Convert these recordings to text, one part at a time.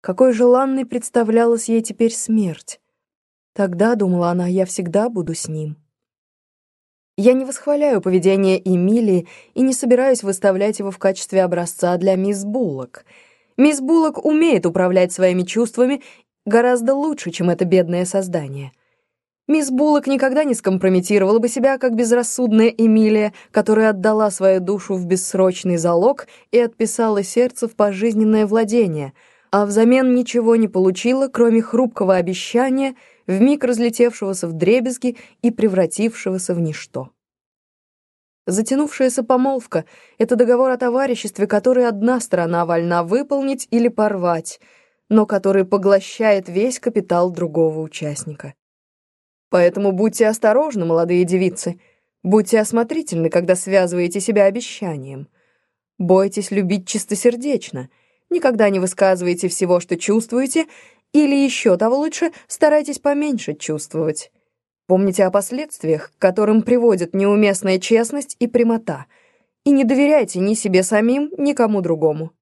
Какой желанной представлялась ей теперь смерть. Тогда, думала она, я всегда буду с ним. Я не восхваляю поведение Эмилии и не собираюсь выставлять его в качестве образца для мисс Буллок. Мисс Буллок умеет управлять своими чувствами гораздо лучше, чем это бедное создание. Мисс Буллок никогда не скомпрометировала бы себя, как безрассудная Эмилия, которая отдала свою душу в бессрочный залог и отписала сердце в пожизненное владение, а взамен ничего не получила, кроме хрупкого обещания — вмиг разлетевшегося в дребезги и превратившегося в ничто. Затянувшаяся помолвка — это договор о товариществе, который одна сторона вольна выполнить или порвать, но который поглощает весь капитал другого участника. Поэтому будьте осторожны, молодые девицы, будьте осмотрительны, когда связываете себя обещанием. Бойтесь любить чистосердечно, никогда не высказывайте всего, что чувствуете, или еще того лучше, старайтесь поменьше чувствовать. Помните о последствиях, к которым приводит неуместная честность и прямота, и не доверяйте ни себе самим, ни кому другому.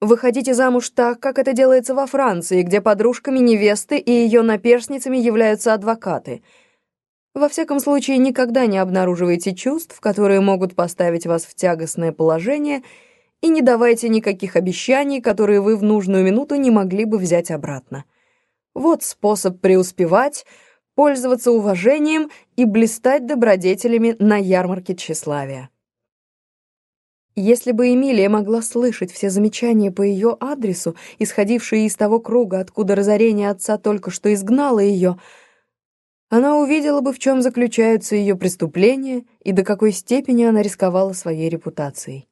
Выходите замуж так, как это делается во Франции, где подружками невесты и ее наперсницами являются адвокаты. Во всяком случае, никогда не обнаруживайте чувств, которые могут поставить вас в тягостное положение – и не давайте никаких обещаний, которые вы в нужную минуту не могли бы взять обратно. Вот способ преуспевать, пользоваться уважением и блистать добродетелями на ярмарке тщеславия. Если бы Эмилия могла слышать все замечания по ее адресу, исходившие из того круга, откуда разорение отца только что изгнало ее, она увидела бы, в чем заключаются ее преступления и до какой степени она рисковала своей репутацией.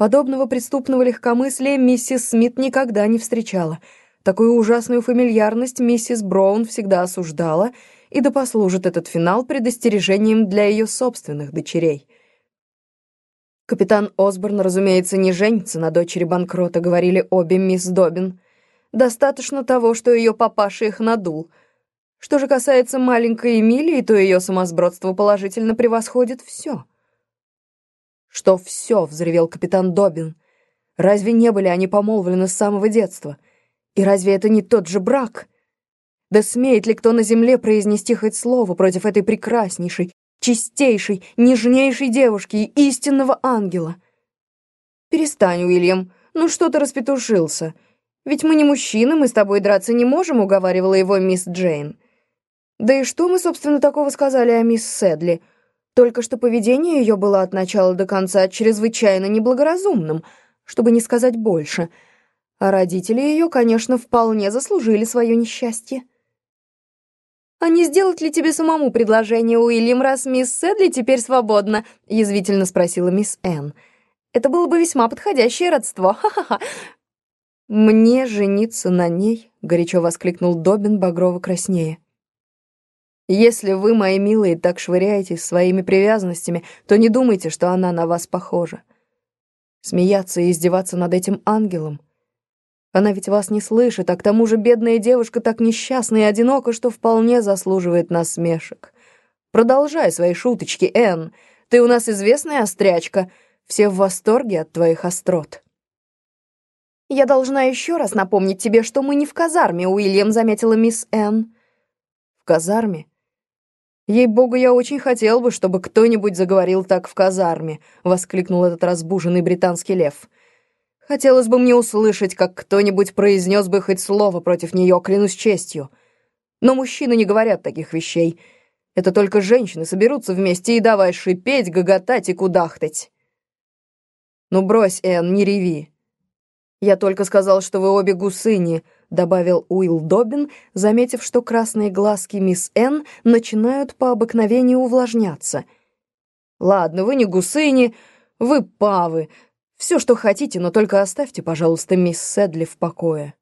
Подобного преступного легкомыслия миссис Смит никогда не встречала. Такую ужасную фамильярность миссис Браун всегда осуждала, и да послужит этот финал предостережением для ее собственных дочерей. Капитан Осборн, разумеется, не женится на дочери банкрота, говорили обе мисс Добин. Достаточно того, что ее папаша их надул. Что же касается маленькой Эмилии, то ее самосбродство положительно превосходит все. «Что все?» — взревел капитан Добин. «Разве не были они помолвлены с самого детства? И разве это не тот же брак? Да смеет ли кто на земле произнести хоть слово против этой прекраснейшей, чистейшей, нежнейшей девушки и истинного ангела?» «Перестань, Уильям, ну что ты распетушился? Ведь мы не мужчины, мы с тобой драться не можем», — уговаривала его мисс Джейн. «Да и что мы, собственно, такого сказали о мисс Седли?» Только что поведение ее было от начала до конца чрезвычайно неблагоразумным, чтобы не сказать больше. А родители ее, конечно, вполне заслужили свое несчастье. «А не сделать ли тебе самому предложение, Уильям, раз мисс Сэдли теперь свободна?» — язвительно спросила мисс Энн. «Это было бы весьма подходящее родство. Ха-ха-ха!» «Мне жениться на ней?» — горячо воскликнул Добин багрово краснее. Если вы, мои милые, так швыряетесь своими привязанностями, то не думайте, что она на вас похожа. Смеяться и издеваться над этим ангелом. Она ведь вас не слышит, а к тому же бедная девушка так несчастна и одинока, что вполне заслуживает насмешек. Продолжай свои шуточки, Энн. Ты у нас известная острячка. Все в восторге от твоих острот. «Я должна еще раз напомнить тебе, что мы не в казарме, Уильям», — заметила мисс Энн. «В казарме? «Ей-богу, я очень хотел бы, чтобы кто-нибудь заговорил так в казарме», — воскликнул этот разбуженный британский лев. «Хотелось бы мне услышать, как кто-нибудь произнес бы хоть слово против нее, клянусь честью. Но мужчины не говорят таких вещей. Это только женщины соберутся вместе и давай шипеть, гоготать и кудахтать». «Ну брось, Энн, не реви. Я только сказал, что вы обе гусыни», добавил Уилл Добин, заметив, что красные глазки мисс Н начинают по обыкновению увлажняться. «Ладно, вы не гусыни, вы павы. Все, что хотите, но только оставьте, пожалуйста, мисс Седли в покое».